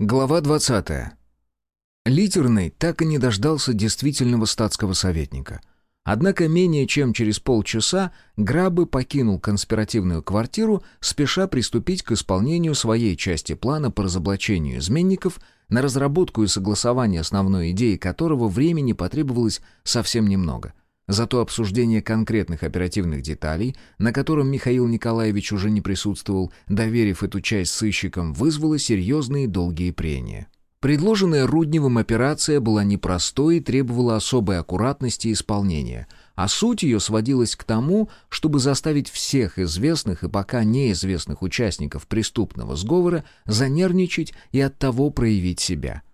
Глава 20. Литерный так и не дождался действительного статского советника. Однако менее чем через полчаса Грабы покинул конспиративную квартиру, спеша приступить к исполнению своей части плана по разоблачению изменников, на разработку и согласование основной идеи которого времени потребовалось совсем немного. Зато обсуждение конкретных оперативных деталей, на котором Михаил Николаевич уже не присутствовал, доверив эту часть сыщикам, вызвало серьезные долгие прения. Предложенная Рудневым операция была непростой и требовала особой аккуратности исполнения, а суть ее сводилась к тому, чтобы заставить всех известных и пока неизвестных участников преступного сговора занервничать и оттого проявить себя –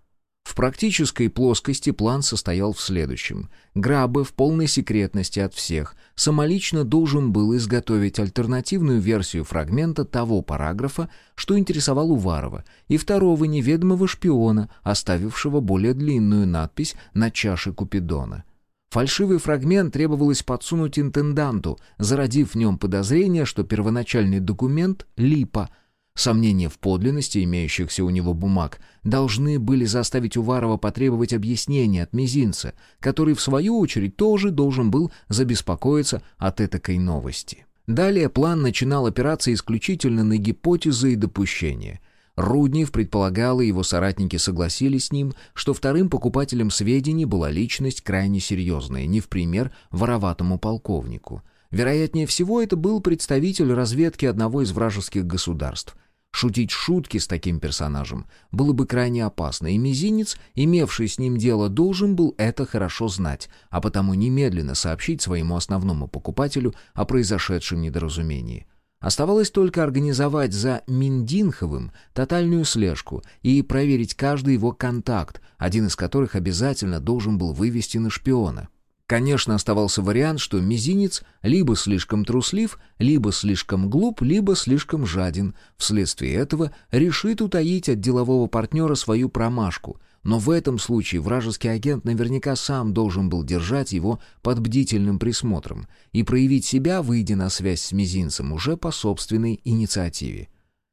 в практической плоскости план состоял в следующем. Грабы в полной секретности от всех самолично должен был изготовить альтернативную версию фрагмента того параграфа, что интересовал Уварова, и второго неведомого шпиона, оставившего более длинную надпись на чаше Купидона. Фальшивый фрагмент требовалось подсунуть интенданту, зародив в нем подозрение, что первоначальный документ — липа — Сомнения в подлинности имеющихся у него бумаг должны были заставить Уварова потребовать объяснения от мизинца, который, в свою очередь, тоже должен был забеспокоиться от этакой новости. Далее план начинал опираться исключительно на гипотезы и допущения. Руднев предполагал, и его соратники согласились с ним, что вторым покупателем сведений была личность крайне серьезная, не в пример вороватому полковнику. Вероятнее всего, это был представитель разведки одного из вражеских государств. Шутить шутки с таким персонажем было бы крайне опасно, и мизинец, имевший с ним дело, должен был это хорошо знать, а потому немедленно сообщить своему основному покупателю о произошедшем недоразумении. Оставалось только организовать за Миндинховым тотальную слежку и проверить каждый его контакт, один из которых обязательно должен был вывести на шпиона. Конечно, оставался вариант, что мизинец либо слишком труслив, либо слишком глуп, либо слишком жаден. Вследствие этого решит утаить от делового партнера свою промашку. Но в этом случае вражеский агент наверняка сам должен был держать его под бдительным присмотром и проявить себя, выйдя на связь с мизинцем уже по собственной инициативе.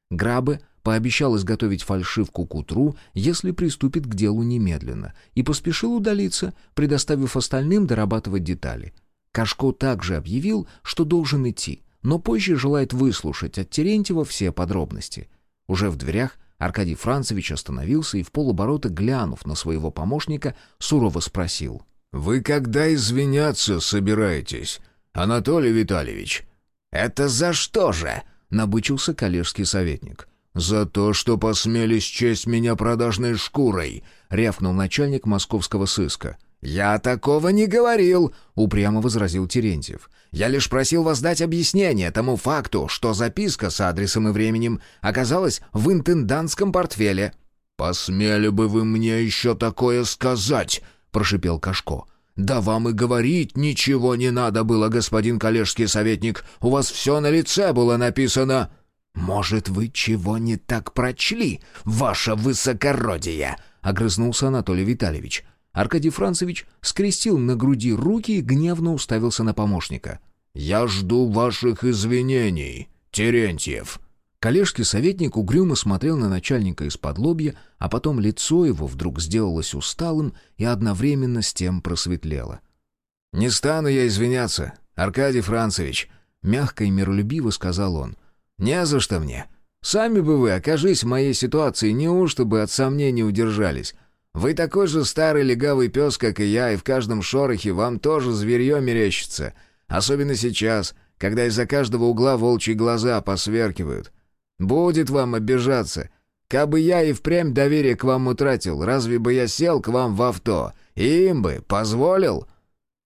Грабы пообещал изготовить фальшивку к утру, если приступит к делу немедленно, и поспешил удалиться, предоставив остальным дорабатывать детали. Кашко также объявил, что должен идти, но позже желает выслушать от Терентьева все подробности. Уже в дверях Аркадий Францевич остановился и в полоборота, глянув на своего помощника, сурово спросил. «Вы когда извиняться собираетесь, Анатолий Витальевич?» «Это за что же?» — набычился коллежский советник. «За то, что посмели счесть меня продажной шкурой», — рявкнул начальник московского сыска. «Я такого не говорил», — упрямо возразил Терентьев. «Я лишь просил вас дать объяснение тому факту, что записка с адресом и временем оказалась в интендантском портфеле». «Посмели бы вы мне еще такое сказать», — прошипел Кашко. «Да вам и говорить ничего не надо было, господин коллежский советник. У вас все на лице было написано». «Может, вы чего не так прочли, ваше высокородие?» — огрызнулся Анатолий Витальевич. Аркадий Францевич скрестил на груди руки и гневно уставился на помощника. «Я жду ваших извинений, Терентьев». Коллежский советник угрюмо смотрел на начальника из-под лобья, а потом лицо его вдруг сделалось усталым и одновременно с тем просветлело. «Не стану я извиняться, Аркадий Францевич», — мягко и миролюбиво сказал он. «Не за что мне. Сами бы вы, окажись в моей ситуации, неужто бы от сомнений удержались? Вы такой же старый легавый пес, как и я, и в каждом шорохе вам тоже зверье мерещится. Особенно сейчас, когда из-за каждого угла волчьи глаза посверкивают. Будет вам обижаться. Кабы я и впрямь доверие к вам утратил, разве бы я сел к вам в авто? И им бы позволил?»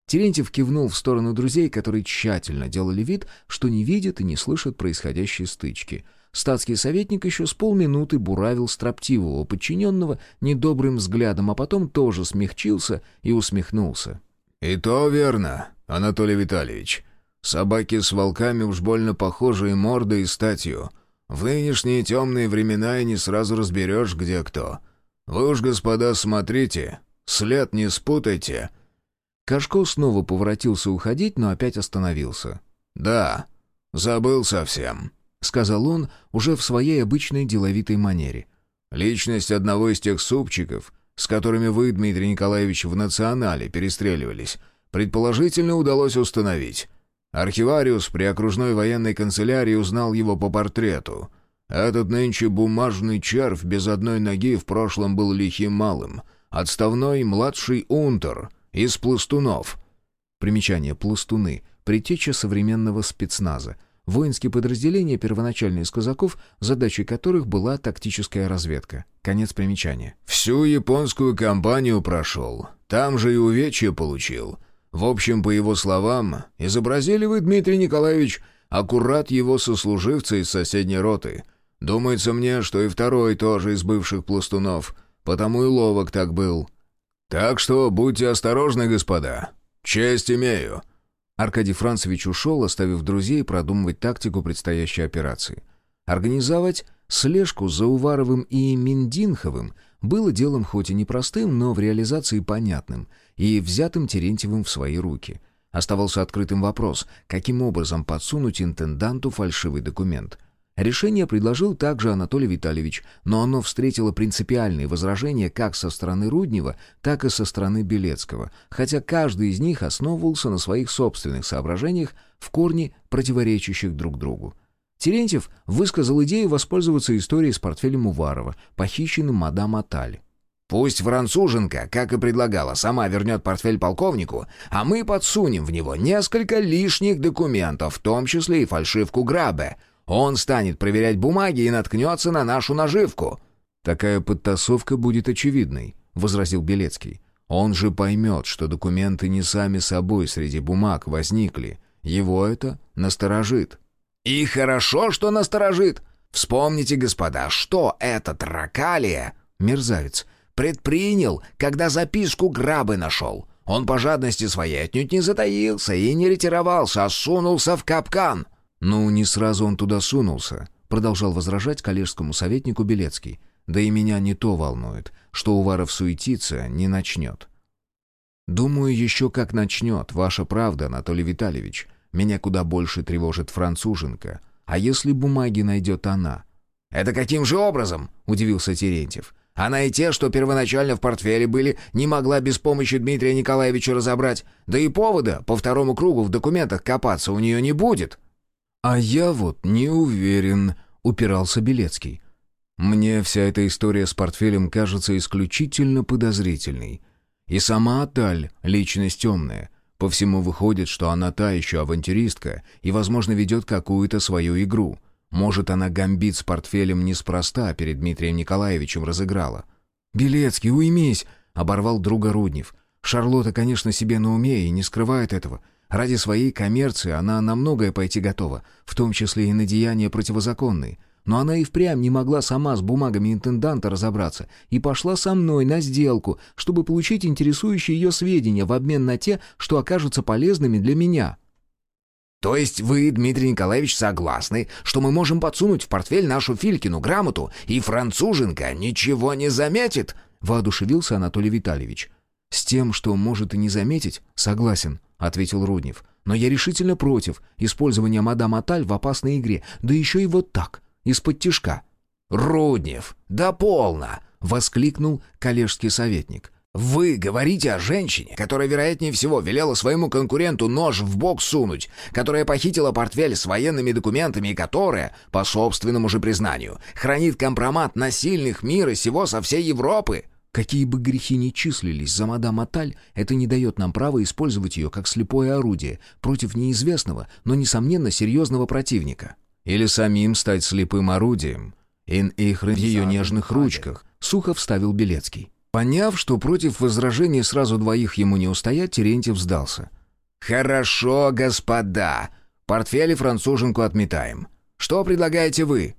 Терентьев кивнул в сторону друзей, которые тщательно делали вид, что не видят и не слышат происходящей стычки. Статский советник еще с полминуты буравил строптивого подчиненного недобрым взглядом, а потом тоже смягчился и усмехнулся. «И то верно, Анатолий Витальевич. Собаки с волками уж больно похожи и мордой, и статью. В нынешние темные времена и не сразу разберешь, где кто. Вы уж, господа, смотрите, след не спутайте». Кашко снова поворотился уходить, но опять остановился. «Да, забыл совсем», — сказал он уже в своей обычной деловитой манере. Личность одного из тех супчиков, с которыми вы, Дмитрий Николаевич, в «Национале» перестреливались, предположительно удалось установить. Архивариус при окружной военной канцелярии узнал его по портрету. Этот нынче бумажный червь без одной ноги в прошлом был лихим малым. Отставной младший унтер из пластунов. Примечание «пластуны» — предтеча современного спецназа — Воинские подразделения, первоначально из казаков, задачей которых была тактическая разведка. Конец примечания. «Всю японскую кампанию прошел. Там же и увечья получил. В общем, по его словам, изобразили вы, Дмитрий Николаевич, аккурат его сослуживца из соседней роты. Думается мне, что и второй тоже из бывших пластунов, потому и ловок так был. Так что будьте осторожны, господа. Честь имею». Аркадий Францевич ушел, оставив друзей продумывать тактику предстоящей операции. Организовать слежку за Уваровым и Миндинховым было делом хоть и непростым, но в реализации понятным и взятым Терентьевым в свои руки. Оставался открытым вопрос, каким образом подсунуть интенданту фальшивый документ. Решение предложил также Анатолий Витальевич, но оно встретило принципиальные возражения как со стороны Руднева, так и со стороны Белецкого, хотя каждый из них основывался на своих собственных соображениях, в корне противоречащих друг другу. Терентьев высказал идею воспользоваться историей с портфелем Уварова, похищенным мадам Аталь. «Пусть француженка, как и предлагала, сама вернет портфель полковнику, а мы подсунем в него несколько лишних документов, в том числе и фальшивку Грабе», он станет проверять бумаги и наткнется на нашу наживку». «Такая подтасовка будет очевидной», — возразил Белецкий. «Он же поймет, что документы не сами собой среди бумаг возникли. Его это насторожит». «И хорошо, что насторожит. Вспомните, господа, что этот Ракалия, мерзавец, предпринял, когда записку грабы нашел. Он по жадности своей отнюдь не затаился и не ретировался, а сунулся в капкан». «Ну, не сразу он туда сунулся», — продолжал возражать коллежскому советнику Белецкий. «Да и меня не то волнует, что Уваров суетиться не начнет». «Думаю, еще как начнет, ваша правда, Анатолий Витальевич. Меня куда больше тревожит француженка. А если бумаги найдет она?» «Это каким же образом?» — удивился Терентьев. «Она и те, что первоначально в портфеле были, не могла без помощи Дмитрия Николаевича разобрать. Да и повода по второму кругу в документах копаться у нее не будет». «А я вот не уверен», — упирался Белецкий. «Мне вся эта история с портфелем кажется исключительно подозрительной. И сама Аталь — личность темная. По всему выходит, что она та еще авантюристка и, возможно, ведет какую-то свою игру. Может, она гамбит с портфелем неспроста перед Дмитрием Николаевичем разыграла». «Белецкий, уймись!» — оборвал друга Руднев. «Шарлотта, конечно, себе на уме и не скрывает этого». Ради своей коммерции она на многое пойти готова, в том числе и на деяния противозаконные. Но она и впрямь не могла сама с бумагами интенданта разобраться и пошла со мной на сделку, чтобы получить интересующие ее сведения в обмен на те, что окажутся полезными для меня. «То есть вы, Дмитрий Николаевич, согласны, что мы можем подсунуть в портфель нашу Филькину грамоту, и француженка ничего не заметит?» — воодушевился Анатолий Витальевич. «С тем, что может и не заметить, согласен», — ответил Руднев. «Но я решительно против использования мадам Аталь в опасной игре, да еще и вот так, из-под тишка». «Руднев, да полно!» — воскликнул коллежский советник. «Вы говорите о женщине, которая, вероятнее всего, велела своему конкуренту нож в бок сунуть, которая похитила портфель с военными документами и которая, по собственному же признанию, хранит компромат на сильных мира сего со всей Европы!» Какие бы грехи ни числились за мадам Аталь, это не дает нам права использовать ее как слепое орудие против неизвестного, но, несомненно, серьезного противника. Или самим стать слепым орудием. Ин их в ее нежных ручках, сухо вставил Белецкий. Поняв, что против возражений сразу двоих ему не устоять, Терентьев сдался. «Хорошо, господа. Портфели француженку отметаем. Что предлагаете вы?»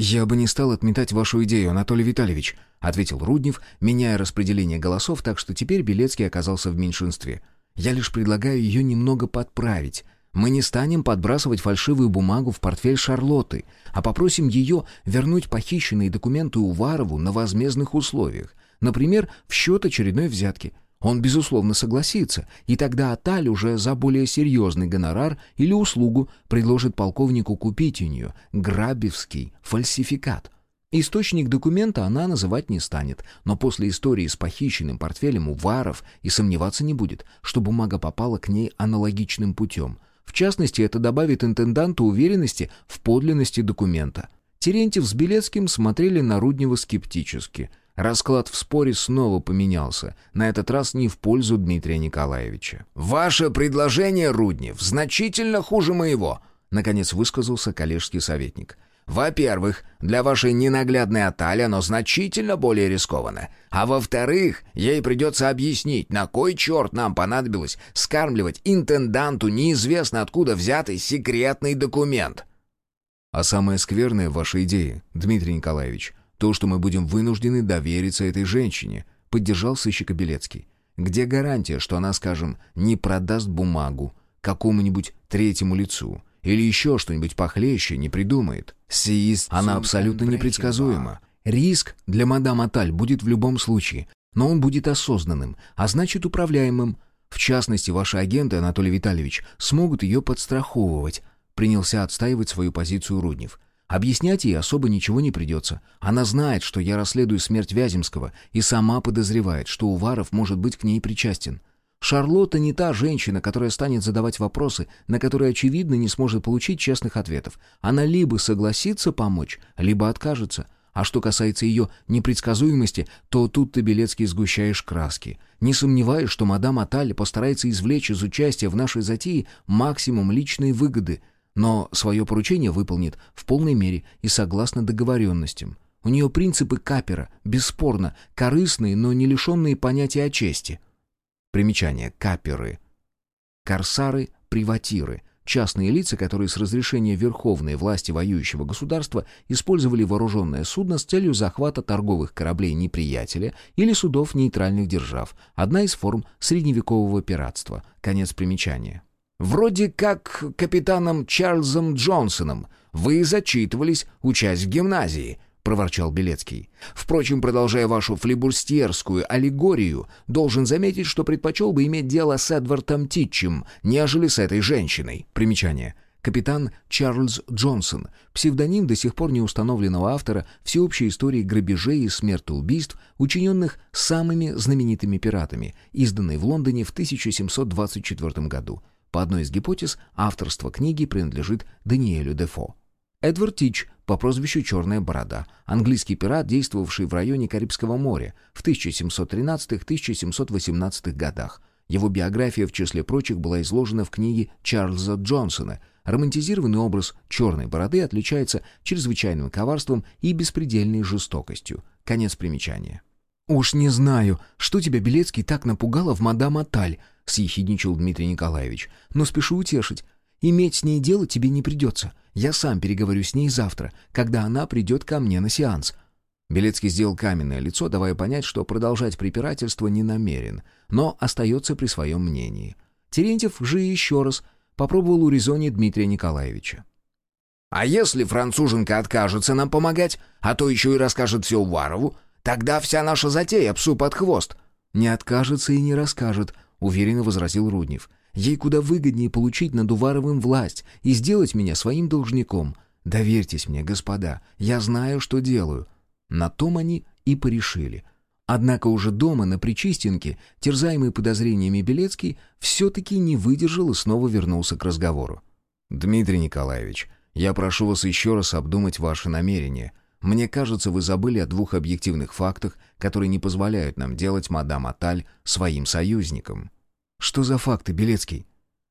«Я бы не стал отметать вашу идею, Анатолий Витальевич», — ответил Руднев, меняя распределение голосов, так что теперь Белецкий оказался в меньшинстве. «Я лишь предлагаю ее немного подправить. Мы не станем подбрасывать фальшивую бумагу в портфель Шарлотты, а попросим ее вернуть похищенные документы Уварову на возмездных условиях, например, в счет очередной взятки». Он, безусловно, согласится, и тогда Аталь уже за более серьезный гонорар или услугу предложит полковнику купить у нее грабевский фальсификат. Источник документа она называть не станет, но после истории с похищенным портфелем Уваров и сомневаться не будет, что бумага попала к ней аналогичным путем. В частности, это добавит интенданту уверенности в подлинности документа. Терентьев с Белецким смотрели на Руднева скептически. Расклад в споре снова поменялся, на этот раз не в пользу Дмитрия Николаевича. «Ваше предложение, Руднев, значительно хуже моего», — наконец высказался коллежский советник. Во-первых, для вашей ненаглядной Атали оно значительно более рискованно. А во-вторых, ей придется объяснить, на кой черт нам понадобилось скармливать интенданту неизвестно откуда взятый секретный документ. А самое скверное в вашей идее, Дмитрий Николаевич, то, что мы будем вынуждены довериться этой женщине, поддержал сыщик Белецкий. Где гарантия, что она, скажем, не продаст бумагу какому-нибудь третьему лицу? Или еще что-нибудь похлеще не придумает. Она абсолютно непредсказуема. Риск для мадам Аталь будет в любом случае, но он будет осознанным, а значит управляемым. В частности, ваши агенты, Анатолий Витальевич, смогут ее подстраховывать. Принялся отстаивать свою позицию Руднев. Объяснять ей особо ничего не придется. Она знает, что я расследую смерть Вяземского, и сама подозревает, что Уваров может быть к ней причастен. Шарлотта не та женщина, которая станет задавать вопросы, на которые, очевидно, не сможет получить честных ответов. Она либо согласится помочь, либо откажется. А что касается ее непредсказуемости, то тут ты, Белецкий, сгущаешь краски. Не сомневаюсь, что мадам Аталь постарается извлечь из участия в нашей затее максимум личной выгоды, но свое поручение выполнит в полной мере и согласно договоренностям. У нее принципы капера, бесспорно, корыстные, но не лишенные понятия о чести. Примечание. Каперы. Корсары, приватиры. Частные лица, которые с разрешения верховной власти воюющего государства использовали вооруженное судно с целью захвата торговых кораблей неприятеля или судов нейтральных держав. Одна из форм средневекового пиратства. Конец примечания. «Вроде как капитаном Чарльзом Джонсоном. Вы зачитывались, учась в гимназии», проворчал Белецкий. «Впрочем, продолжая вашу флибурстьерскую аллегорию, должен заметить, что предпочел бы иметь дело с Эдвардом Титчем, нежели с этой женщиной». Примечание. Капитан Чарльз Джонсон, псевдоним до сих пор не установленного автора всеобщей истории грабежей и смертоубийств, учиненных самыми знаменитыми пиратами, изданной в Лондоне в 1724 году. По одной из гипотез, авторство книги принадлежит Даниэлю Дефо. Эдвард Тич по прозвищу «Черная борода», английский пират, действовавший в районе Карибского моря в 1713-1718 годах. Его биография, в числе прочих, была изложена в книге Чарльза Джонсона. Романтизированный образ «Черной бороды» отличается чрезвычайным коварством и беспредельной жестокостью. Конец примечания. «Уж не знаю, что тебя, Белецкий, так напугало в мадам Аталь», — съехидничал Дмитрий Николаевич. «Но спешу утешить. Иметь с ней дело тебе не придется. Я сам переговорю с ней завтра, когда она придет ко мне на сеанс». Белецкий сделал каменное лицо, давая понять, что продолжать препирательство не намерен, но остается при своем мнении. Терентьев же еще раз попробовал урезонить Дмитрия Николаевича. «А если француженка откажется нам помогать, а то еще и расскажет все Уварову, тогда вся наша затея псу под хвост». «Не откажется и не расскажет», — уверенно возразил Руднев. Ей куда выгоднее получить над Уваровым власть и сделать меня своим должником. Доверьтесь мне, господа, я знаю, что делаю». На том они и порешили. Однако уже дома, на Причистенке, терзаемый подозрениями Белецкий, все-таки не выдержал и снова вернулся к разговору. «Дмитрий Николаевич, я прошу вас еще раз обдумать ваши намерения. Мне кажется, вы забыли о двух объективных фактах, которые не позволяют нам делать мадам Аталь своим союзником». «Что за факты, Белецкий?»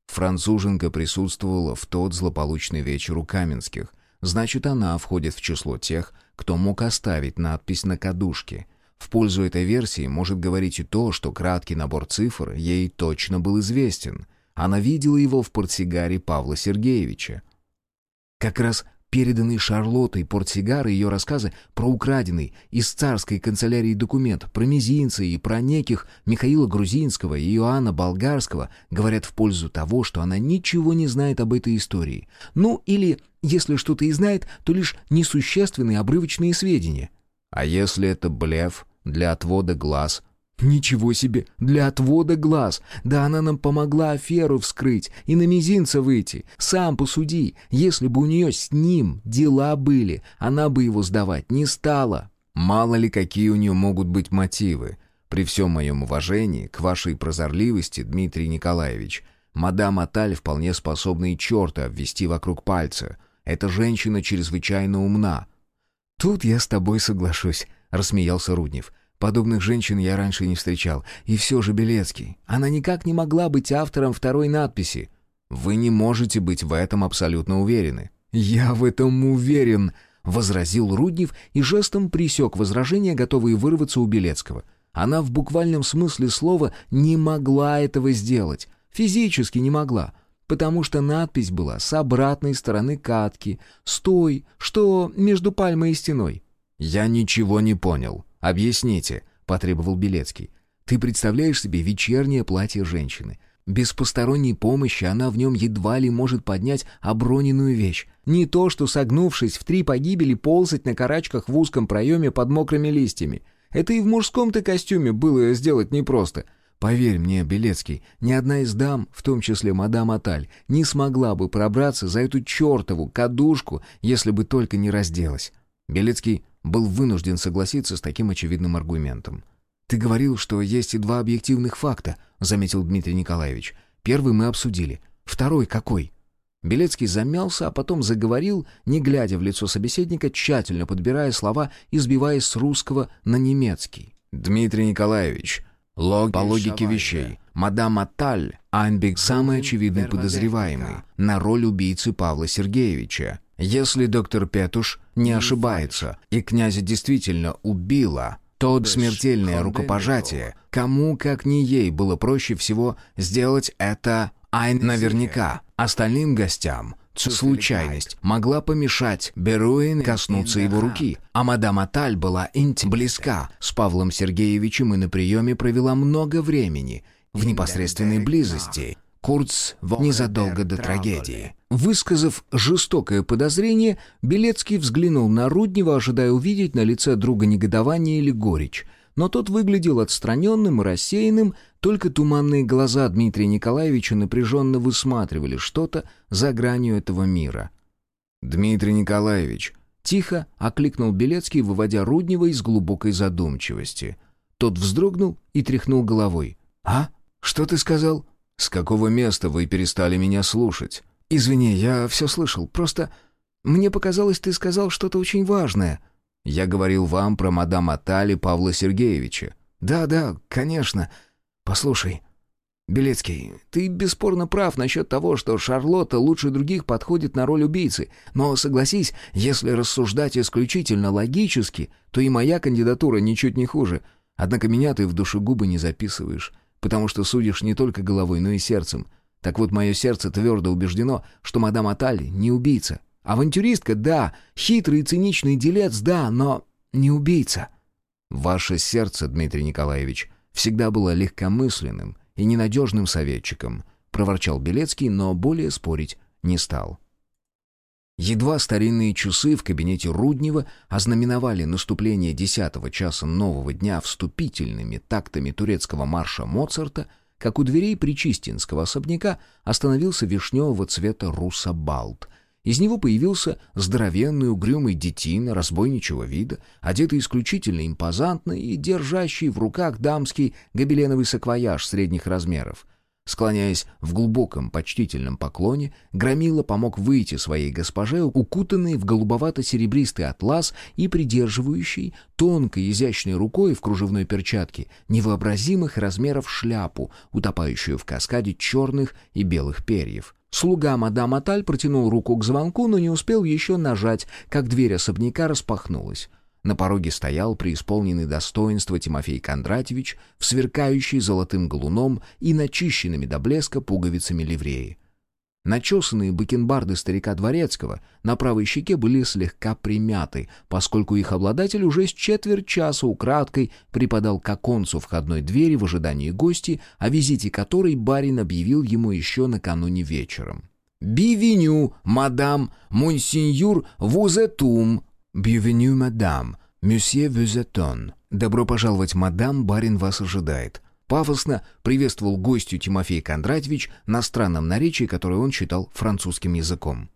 Француженка присутствовала в тот злополучный вечер у Каменских. Значит, она входит в число тех, кто мог оставить надпись на кадушке. В пользу этой версии может говорить и то, что краткий набор цифр ей точно был известен. Она видела его в портсигаре Павла Сергеевича. Как раз переданный Шарлоттой портсигар и ее рассказы про украденный из царской канцелярии документ, про мизинца и про неких Михаила Грузинского и Иоанна Болгарского говорят в пользу того, что она ничего не знает об этой истории. Ну, или, если что-то и знает, то лишь несущественные обрывочные сведения. А если это блеф для отвода глаз? Ничего себе, для отвода глаз. Да она нам помогла аферу вскрыть и на мизинца выйти. Сам посуди, если бы у нее с ним дела были, она бы его сдавать не стала. Мало ли какие у нее могут быть мотивы. При всем моем уважении к вашей прозорливости, Дмитрий Николаевич, мадам Аталь вполне способна и черта обвести вокруг пальца. Эта женщина чрезвычайно умна. «Тут я с тобой соглашусь», — рассмеялся Руднев. Подобных женщин я раньше не встречал. И все же Белецкий. Она никак не могла быть автором второй надписи. Вы не можете быть в этом абсолютно уверены. «Я в этом уверен», — возразил Руднев и жестом присек возражения, готовые вырваться у Белецкого. Она в буквальном смысле слова не могла этого сделать. Физически не могла. Потому что надпись была с обратной стороны катки, с той, что между пальмой и стеной. «Я ничего не понял», «Объясните», — потребовал Белецкий. «Ты представляешь себе вечернее платье женщины. Без посторонней помощи она в нем едва ли может поднять оброненную вещь. Не то, что согнувшись в три погибели ползать на карачках в узком проеме под мокрыми листьями. Это и в мужском-то костюме было сделать непросто. Поверь мне, Белецкий, ни одна из дам, в том числе мадам Аталь, не смогла бы пробраться за эту чертову кадушку, если бы только не разделась. Белецкий был вынужден согласиться с таким очевидным аргументом. «Ты говорил, что есть и два объективных факта», — заметил Дмитрий Николаевич. «Первый мы обсудили. Второй какой?» Белецкий замялся, а потом заговорил, не глядя в лицо собеседника, тщательно подбирая слова и сбиваясь с русского на немецкий. «Дмитрий Николаевич, лог по логике вещей. Мадам Аталь, Айнбек самый очевидный подозреваемый на роль убийцы Павла Сергеевича. Если доктор Петуш не ошибается, и князя действительно убила, то смертельное рукопожатие, кому, как не ей, было проще всего сделать это Айн наверняка. Остальным гостям случайность могла помешать Беруин коснуться его руки, а мадам Аталь была интим близка. С Павлом Сергеевичем и на приеме провела много времени в непосредственной близости. Курц незадолго до трагедии. Высказав жестокое подозрение, Белецкий взглянул на Руднева, ожидая увидеть на лице друга негодование или горечь. Но тот выглядел отстраненным и рассеянным, только туманные глаза Дмитрия Николаевича напряженно высматривали что-то за гранью этого мира. «Дмитрий Николаевич», — тихо окликнул Белецкий, выводя Руднева из глубокой задумчивости. Тот вздрогнул и тряхнул головой. «А? Что ты сказал?» «С какого места вы перестали меня слушать?» «Извини, я все слышал. Просто мне показалось, ты сказал что-то очень важное». «Я говорил вам про мадам Атали Павла Сергеевича». «Да, да, конечно. Послушай, Белецкий, ты бесспорно прав насчет того, что Шарлотта лучше других подходит на роль убийцы. Но согласись, если рассуждать исключительно логически, то и моя кандидатура ничуть не хуже. Однако меня ты в душегубы не записываешь, потому что судишь не только головой, но и сердцем. Так вот, мое сердце твердо убеждено, что мадам Аталь не убийца. Авантюристка, да, хитрый и циничный делец, да, но не убийца. Ваше сердце, Дмитрий Николаевич, всегда было легкомысленным и ненадежным советчиком, проворчал Белецкий, но более спорить не стал. Едва старинные часы в кабинете Руднева ознаменовали наступление десятого часа нового дня вступительными тактами турецкого марша Моцарта — как у дверей Причистинского особняка остановился вишневого цвета русабалт. Из него появился здоровенный угрюмый детина разбойничего вида, одетый исключительно импозантно и держащий в руках дамский гобеленовый саквояж средних размеров — Склоняясь в глубоком почтительном поклоне, Громила помог выйти своей госпоже, укутанной в голубовато-серебристый атлас и придерживающей тонкой изящной рукой в кружевной перчатке невообразимых размеров шляпу, утопающую в каскаде черных и белых перьев. Слуга мадам Аталь протянул руку к звонку, но не успел еще нажать, как дверь особняка распахнулась. На пороге стоял преисполненный достоинства Тимофей Кондратьевич в сверкающей золотым галуном и начищенными до блеска пуговицами ливреи. Начесанные бакенбарды старика Дворецкого на правой щеке были слегка примяты, поскольку их обладатель уже с четверть часа украдкой припадал к оконцу входной двери в ожидании гости, о визите которой барин объявил ему еще накануне вечером. «Бивеню, мадам, монсеньюр, вузетум», «Bienvenue, madame, monsieur vous attend». «Добро пожаловать, мадам, барин вас ожидает». Пафосно приветствовал гостью Тимофей Кондратьевич на странном наречии, которое он читал французским языком.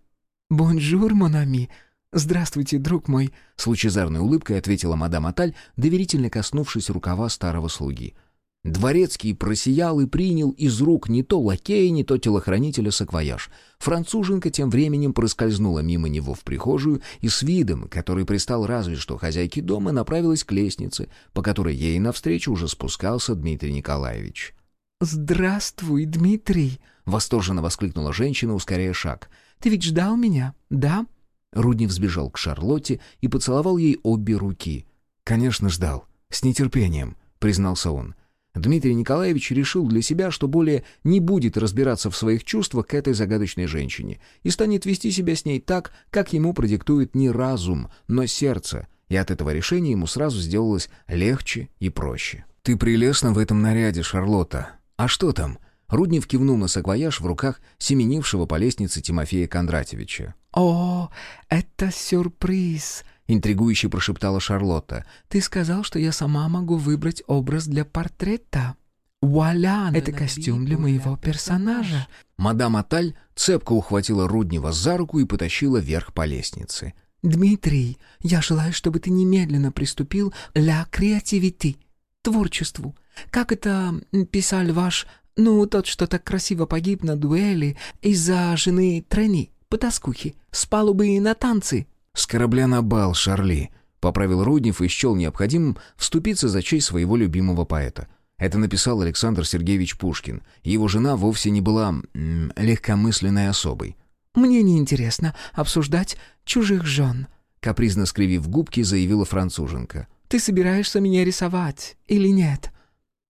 «Bonjour, mon ami!» «Здравствуйте, друг мой!» — с лучезарной улыбкой ответила мадам Аталь, доверительно коснувшись рукава старого слуги. Дворецкий просиял и принял из рук не то лакея, не то телохранителя саквояж. Француженка тем временем проскользнула мимо него в прихожую и с видом, который пристал разве что хозяйке дома, направилась к лестнице, по которой ей навстречу уже спускался Дмитрий Николаевич. «Здравствуй, Дмитрий!» — восторженно воскликнула женщина, ускоряя шаг. «Ты ведь ждал меня, да?» Руднев сбежал к Шарлотте и поцеловал ей обе руки. «Конечно, ждал. С нетерпением», — признался он. Дмитрий Николаевич решил для себя, что более не будет разбираться в своих чувствах к этой загадочной женщине и станет вести себя с ней так, как ему продиктует не разум, но сердце, и от этого решения ему сразу сделалось легче и проще. «Ты прелестна в этом наряде, Шарлотта. А что там?» Руднев кивнул на саквояж в руках семенившего по лестнице Тимофея Кондратьевича. «О, это сюрприз!» интригующе прошептала Шарлотта. «Ты сказал, что я сама могу выбрать образ для портрета. Вуаля, это костюм для моего персонажа». Мадам Аталь цепко ухватила Руднева за руку и потащила вверх по лестнице. «Дмитрий, я желаю, чтобы ты немедленно приступил «ля креативити» — творчеству. Как это писал ваш, ну, тот, что так красиво погиб на дуэли из-за жены Трени, потаскухи, с палубы на танцы?» «С корабля на бал, Шарли», — поправил Руднев и счел необходимым вступиться за честь своего любимого поэта. Это написал Александр Сергеевич Пушкин. Его жена вовсе не была м, легкомысленной особой. «Мне не интересно обсуждать чужих жен», — капризно скривив губки, заявила француженка. «Ты собираешься меня рисовать или нет?»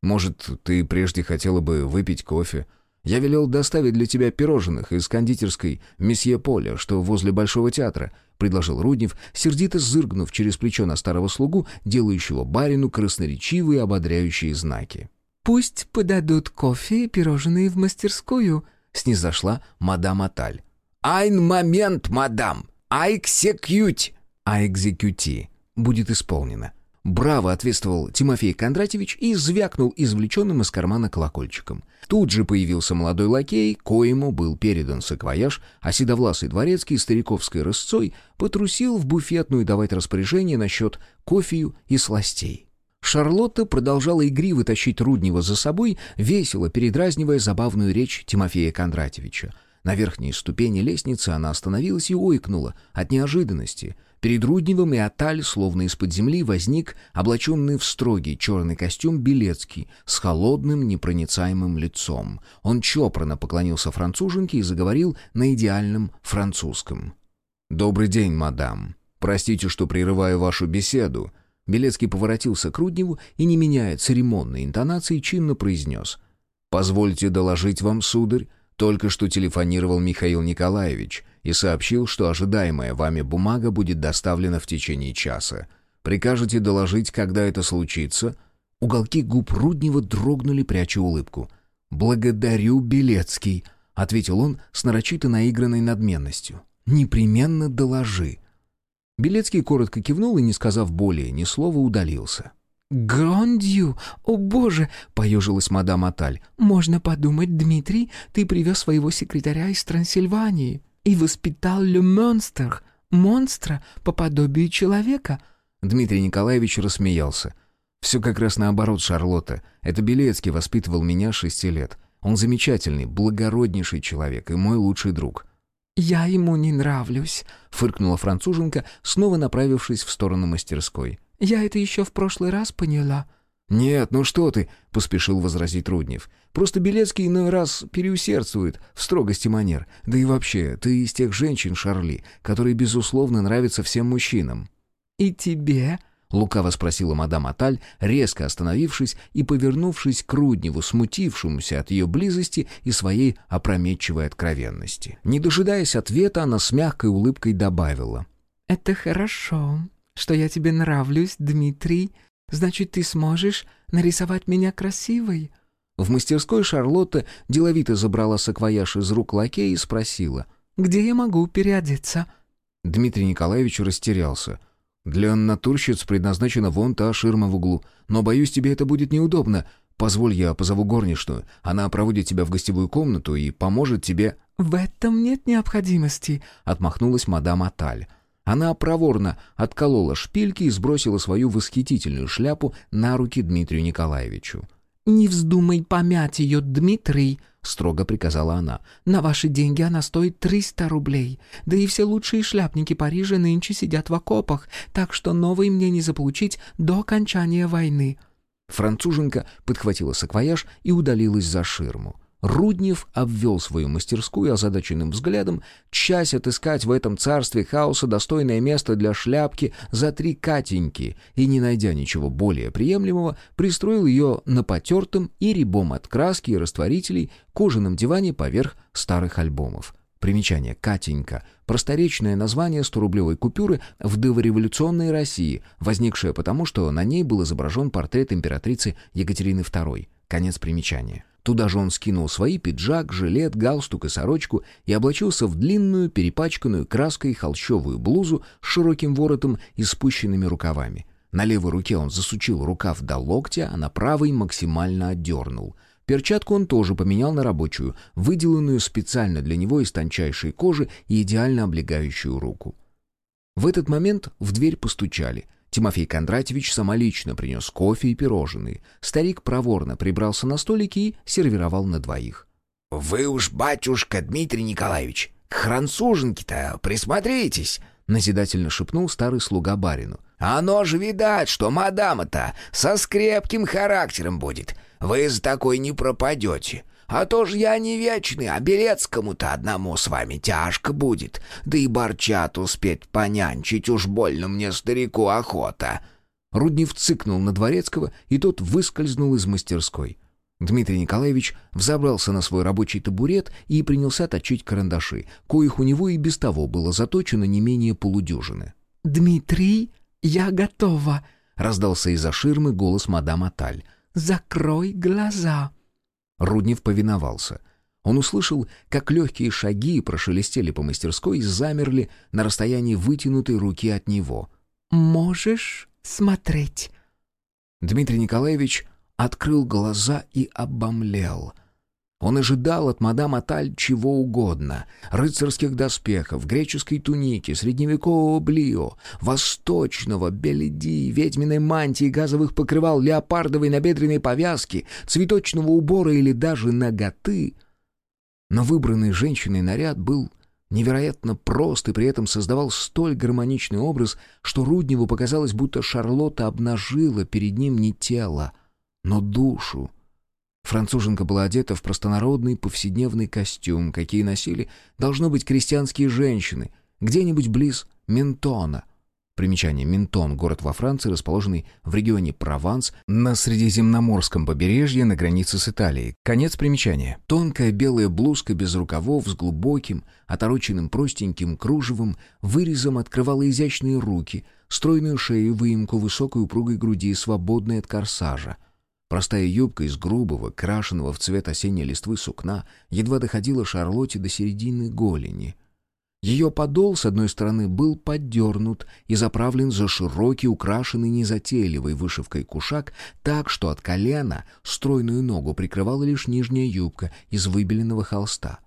«Может, ты прежде хотела бы выпить кофе?» Я велел доставить для тебя пирожных из кондитерской «Месье Поля», что возле Большого театра», — предложил Руднев, сердито зыргнув через плечо на старого слугу, делающего барину красноречивые ободряющие знаки. «Пусть подадут кофе и пирожные в мастерскую», — снизошла мадам Аталь. «Айн момент, мадам! Айксекьють!» «Айкзекюти» будет исполнено. Браво ответствовал Тимофей Кондратьевич и звякнул извлеченным из кармана колокольчиком. Тут же появился молодой лакей, коему был передан саквояж, а седовласый дворецкий стариковской рысцой потрусил в буфетную давать распоряжение насчет кофею и сластей. Шарлотта продолжала игриво тащить Руднева за собой, весело передразнивая забавную речь Тимофея Кондратьевича. На верхней ступени лестницы она остановилась и ойкнула от неожиданности — Перед Рудневым и Аталь, словно из-под земли, возник облаченный в строгий черный костюм Белецкий с холодным непроницаемым лицом. Он чопорно поклонился француженке и заговорил на идеальном французском. «Добрый день, мадам. Простите, что прерываю вашу беседу». Белецкий поворотился к Рудневу и, не меняя церемонной интонации, чинно произнес. «Позвольте доложить вам, сударь, только что телефонировал Михаил Николаевич и сообщил, что ожидаемая вами бумага будет доставлена в течение часа. Прикажете доложить, когда это случится?» Уголки губ Руднева дрогнули, пряча улыбку. «Благодарю, Белецкий», — ответил он с нарочито наигранной надменностью. «Непременно доложи». Белецкий коротко кивнул и, не сказав более ни слова, удалился. «Грандью! О боже!» — поежилась мадам Аталь. «Можно подумать, Дмитрий, ты привез своего секретаря из Трансильвании и воспитал ле монстр, монстра по подобию человека». Дмитрий Николаевич рассмеялся. «Все как раз наоборот, Шарлотта. Это Белецкий воспитывал меня шести лет. Он замечательный, благороднейший человек и мой лучший друг». «Я ему не нравлюсь», — фыркнула француженка, снова направившись в сторону мастерской. Я это еще в прошлый раз поняла». «Нет, ну что ты!» — поспешил возразить Руднев. «Просто Белецкий иной раз переусердствует в строгости манер. Да и вообще, ты из тех женщин, Шарли, которые, безусловно, нравятся всем мужчинам». «И тебе?» — лукаво спросила мадам Аталь, резко остановившись и повернувшись к Рудневу, смутившемуся от ее близости и своей опрометчивой откровенности. Не дожидаясь ответа, она с мягкой улыбкой добавила. «Это хорошо что я тебе нравлюсь, Дмитрий, значит, ты сможешь нарисовать меня красивой». В мастерской Шарлотта деловито забрала саквояж из рук лакея и спросила. «Где я могу переодеться?» Дмитрий Николаевич растерялся. «Для натурщиц предназначена вон та ширма в углу. Но, боюсь, тебе это будет неудобно. Позволь, я позову горничную. Она проводит тебя в гостевую комнату и поможет тебе...» «В этом нет необходимости», — отмахнулась мадам Аталь. Она проворно отколола шпильки и сбросила свою восхитительную шляпу на руки Дмитрию Николаевичу. «Не вздумай помять ее, Дмитрий», — строго приказала она. «На ваши деньги она стоит триста рублей. Да и все лучшие шляпники Парижа нынче сидят в окопах, так что новый мне не заполучить до окончания войны». Француженка подхватила саквояж и удалилась за ширму. Руднев обвел свою мастерскую озадаченным взглядом, часть отыскать в этом царстве хаоса достойное место для шляпки за три катеньки, и, не найдя ничего более приемлемого, пристроил ее на потертом и рябом от краски и растворителей кожаном диване поверх старых альбомов. Примечание «Катенька» — просторечное название 100-рублевой купюры в дореволюционной России, возникшее потому, что на ней был изображен портрет императрицы Екатерины II. Конец примечания. Туда же он скинул свои пиджак, жилет, галстук и сорочку и облачился в длинную, перепачканную краской холщовую блузу с широким воротом и спущенными рукавами. На левой руке он засучил рукав до локтя, а на правой максимально отдернул. Перчатку он тоже поменял на рабочую, выделанную специально для него из тончайшей кожи и идеально облегающую руку. В этот момент в дверь постучали — Тимофей Кондратьевич самолично принес кофе и пирожные. Старик проворно прибрался на столике и сервировал на двоих. «Вы уж, батюшка Дмитрий Николаевич, к француженке-то присмотритесь!» — назидательно шепнул старый слуга барину. «Оно же видать, что мадама-то со скрепким характером будет. Вы за такой не пропадете. А то ж я не вечный, а Белецкому-то одному с вами тяжко будет. Да и Борчат успеть понянчить уж больно мне старику охота». Руднев цыкнул на Дворецкого, и тот выскользнул из мастерской. Дмитрий Николаевич взобрался на свой рабочий табурет и принялся точить карандаши, коих у него и без того было заточено не менее полудюжины. «Дмитрий, я готова!» — раздался из-за ширмы голос мадам Аталь. «Закрой глаза!» Руднев повиновался. Он услышал, как легкие шаги прошелестели по мастерской и замерли на расстоянии вытянутой руки от него. «Можешь смотреть». Дмитрий Николаевич открыл глаза и обомлел. Он ожидал от мадам Аталь чего угодно — рыцарских доспехов, греческой туники, средневекового блио, восточного беледи, ведьминой мантии, газовых покрывал, леопардовой набедренной повязки, цветочного убора или даже наготы. Но выбранный женщиной наряд был невероятно прост и при этом создавал столь гармоничный образ, что Рудневу показалось, будто Шарлотта обнажила перед ним не тело, но душу — Француженка была одета в простонародный повседневный костюм, какие носили, должно быть, крестьянские женщины, где-нибудь близ Ментона. Примечание. Ментон — город во Франции, расположенный в регионе Прованс на Средиземноморском побережье на границе с Италией. Конец примечания. Тонкая белая блузка без рукавов с глубоким, отороченным простеньким кружевом, вырезом открывала изящные руки, стройную шею, выемку высокой упругой груди, свободной от корсажа — Простая юбка из грубого, крашеного в цвет осенней листвы сукна едва доходила Шарлотте до середины голени. Ее подол, с одной стороны, был поддернут и заправлен за широкий, украшенный незатейливой вышивкой кушак, так что от колена стройную ногу прикрывала лишь нижняя юбка из выбеленного холста.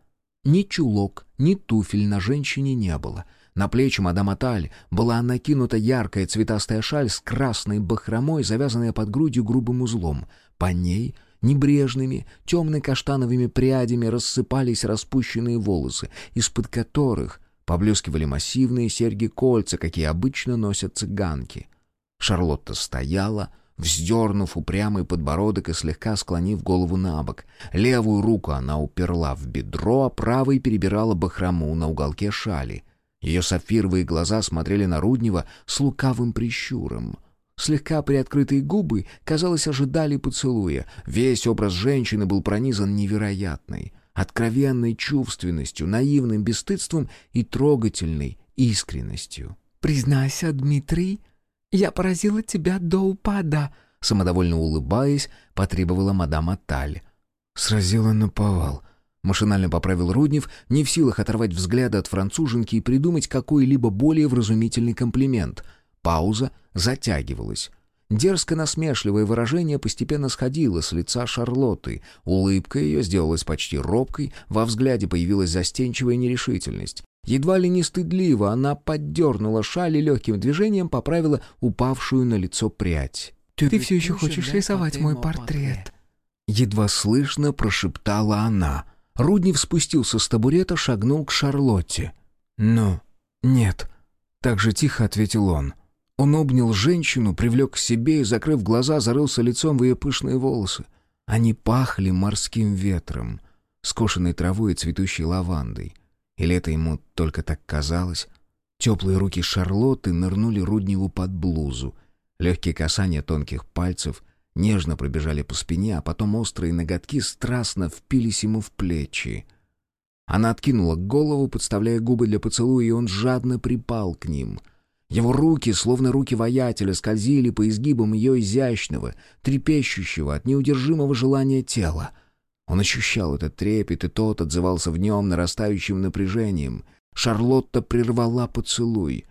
Ни чулок, ни туфель на женщине не было — на плечи мадам Аталь была накинута яркая цветастая шаль с красной бахромой, завязанная под грудью грубым узлом. По ней небрежными темно-каштановыми прядями рассыпались распущенные волосы, из-под которых поблескивали массивные серьги-кольца, какие обычно носят цыганки. Шарлотта стояла, вздернув упрямый подбородок и слегка склонив голову на бок. Левую руку она уперла в бедро, а правой перебирала бахрому на уголке шали — ее сапфировые глаза смотрели на Руднева с лукавым прищуром. Слегка приоткрытые губы, казалось, ожидали поцелуя. Весь образ женщины был пронизан невероятной, откровенной чувственностью, наивным бесстыдством и трогательной искренностью. «Признайся, Дмитрий, я поразила тебя до упада», самодовольно улыбаясь, потребовала мадам Аталь. «Сразила наповал», Машинально поправил Руднев, не в силах оторвать взгляда от француженки и придумать какой-либо более вразумительный комплимент. Пауза затягивалась. Дерзко-насмешливое выражение постепенно сходило с лица Шарлотты. Улыбка ее сделалась почти робкой, во взгляде появилась застенчивая нерешительность. Едва ли не стыдливо она поддернула шаль и легким движением поправила упавшую на лицо прядь. «Ты, Ты все еще хочешь рисовать мой портрет?» Едва слышно прошептала она. Руднев спустился с табурета, шагнул к Шарлотте. «Ну, нет», — так же тихо ответил он. Он обнял женщину, привлек к себе и, закрыв глаза, зарылся лицом в ее пышные волосы. Они пахли морским ветром, скошенной травой и цветущей лавандой. Или это ему только так казалось? Теплые руки Шарлотты нырнули Рудневу под блузу. Легкие касания тонких пальцев нежно пробежали по спине, а потом острые ноготки страстно впились ему в плечи. Она откинула голову, подставляя губы для поцелуя, и он жадно припал к ним — его руки, словно руки воятеля, скользили по изгибам ее изящного, трепещущего от неудержимого желания тела. Он ощущал этот трепет, и тот отзывался в нем нарастающим напряжением. Шарлотта прервала поцелуй.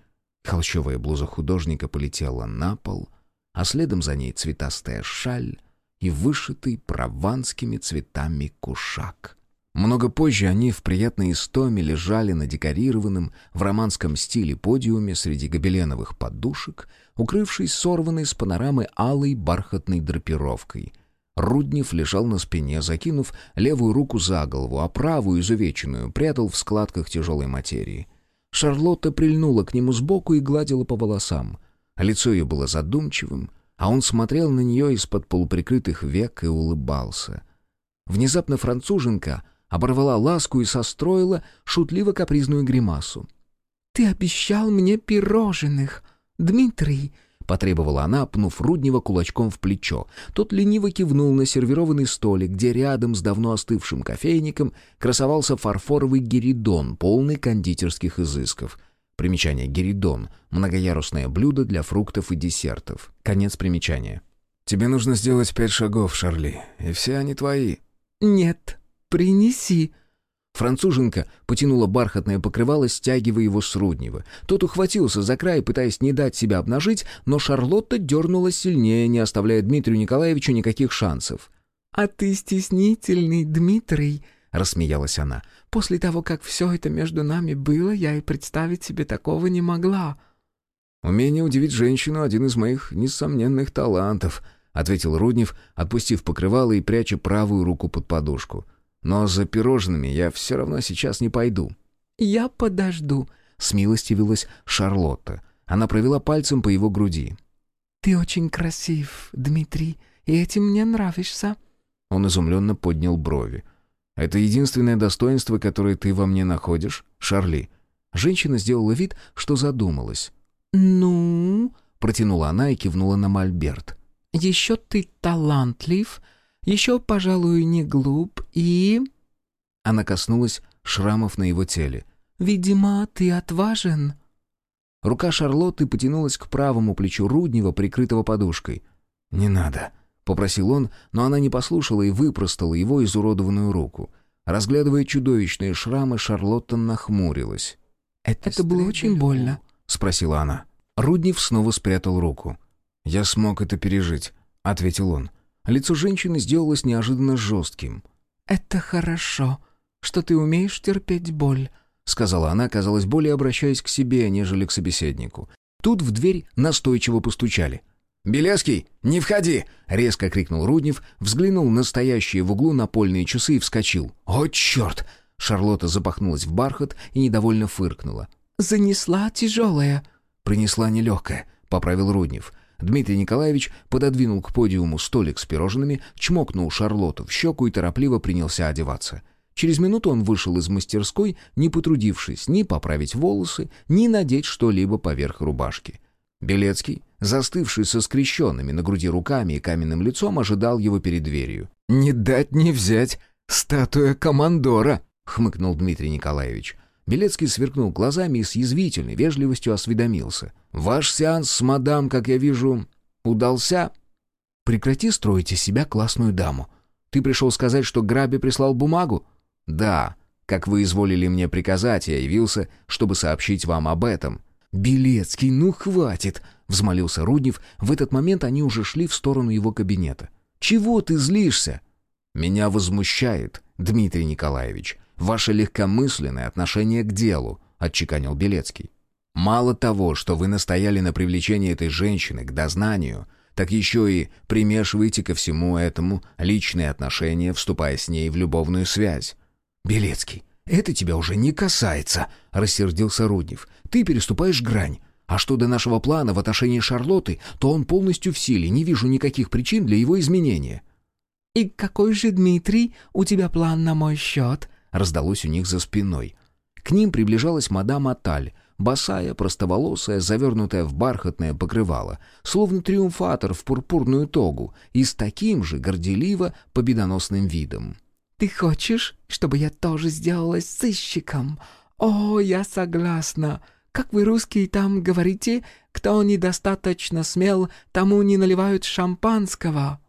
Холщовая блуза художника полетела на пол, а следом за ней цветастая шаль и вышитый прованскими цветами кушак. Много позже они в приятной истоме лежали на декорированном в романском стиле подиуме среди гобеленовых подушек, укрывшись сорванной с панорамы алой бархатной драпировкой. Руднев лежал на спине, закинув левую руку за голову, а правую, изувеченную, прятал в складках тяжелой материи. Шарлотта прильнула к нему сбоку и гладила по волосам. Лицо ее было задумчивым, а он смотрел на нее из-под полуприкрытых век и улыбался. Внезапно француженка — оборвала ласку и состроила шутливо-капризную гримасу. «Ты обещал мне пирожных, Дмитрий!» — потребовала она, пнув Руднева кулачком в плечо. Тот лениво кивнул на сервированный столик, где рядом с давно остывшим кофейником красовался фарфоровый геридон, полный кондитерских изысков. Примечание «Геридон» — многоярусное блюдо для фруктов и десертов. Конец примечания. «Тебе нужно сделать пять шагов, Шарли, и все они твои». «Нет», «Принеси!» Француженка потянула бархатное покрывало, стягивая его с Руднева. Тот ухватился за край, пытаясь не дать себя обнажить, но Шарлотта дернулась сильнее, не оставляя Дмитрию Николаевичу никаких шансов. «А ты стеснительный, Дмитрий!» — рассмеялась она. «После того, как все это между нами было, я и представить себе такого не могла». «Умение удивить женщину — один из моих несомненных талантов», — ответил Руднев, отпустив покрывало и пряча правую руку под подушку. Но за пирожными я все равно сейчас не пойду». «Я подожду», — смилостивилась Шарлотта. Она провела пальцем по его груди. «Ты очень красив, Дмитрий, и этим мне нравишься». Он изумленно поднял брови. «Это единственное достоинство, которое ты во мне находишь, Шарли?» Женщина сделала вид, что задумалась. «Ну?» — протянула она и кивнула на Мольберт. «Еще ты талантлив, еще, пожалуй, не глуп и...» Она коснулась шрамов на его теле. «Видимо, ты отважен». Рука Шарлотты потянулась к правому плечу Руднева, прикрытого подушкой. «Не надо», — попросил он, но она не послушала и выпростала его изуродованную руку. Разглядывая чудовищные шрамы, Шарлотта нахмурилась. «Это, Это было очень больно», — спросила она. Руднев снова спрятал руку. «Я смог это пережить», — ответил он. Лицо женщины сделалось неожиданно жестким. «Это хорошо, что ты умеешь терпеть боль», — сказала она, казалось, более обращаясь к себе, нежели к собеседнику. Тут в дверь настойчиво постучали. «Белецкий, не входи!» — резко крикнул Руднев, взглянул на стоящие в углу напольные часы и вскочил. «О, черт!» Шарлотта запахнулась в бархат и недовольно фыркнула. «Занесла тяжелая». «Принесла нелегкая», — поправил Руднев. Дмитрий Николаевич пододвинул к подиуму столик с пирожными, чмокнул Шарлотту в щеку и торопливо принялся одеваться. Через минуту он вышел из мастерской, не потрудившись ни поправить волосы, ни надеть что-либо поверх рубашки. Белецкий, застывший со скрещенными на груди руками и каменным лицом, ожидал его перед дверью. «Не дать не взять! Статуя командора!» — хмыкнул Дмитрий Николаевич. Белецкий сверкнул глазами и с язвительной вежливостью осведомился. «Ваш сеанс с мадам, как я вижу, удался?» «Прекрати строить из себя классную даму. Ты пришел сказать, что Граби прислал бумагу?» «Да. Как вы изволили мне приказать, я явился, чтобы сообщить вам об этом». «Белецкий, ну хватит!» — взмолился Руднев. В этот момент они уже шли в сторону его кабинета. «Чего ты злишься?» «Меня возмущает, Дмитрий Николаевич, ваше легкомысленное отношение к делу», — отчеканил Белецкий. «Мало того, что вы настояли на привлечении этой женщины к дознанию, так еще и примешиваете ко всему этому личные отношения, вступая с ней в любовную связь». «Белецкий, это тебя уже не касается», — рассердился Руднев. «Ты переступаешь грань. А что до нашего плана в отношении Шарлотты, то он полностью в силе, не вижу никаких причин для его изменения». «И какой же, Дмитрий, у тебя план на мой счет?» раздалось у них за спиной. К ним приближалась мадам Аталь, босая, простоволосая, завернутая в бархатное покрывало, словно триумфатор в пурпурную тогу и с таким же горделиво победоносным видом. «Ты хочешь, чтобы я тоже сделалась сыщиком? О, я согласна. Как вы, русские, там говорите, кто недостаточно смел, тому не наливают шампанского».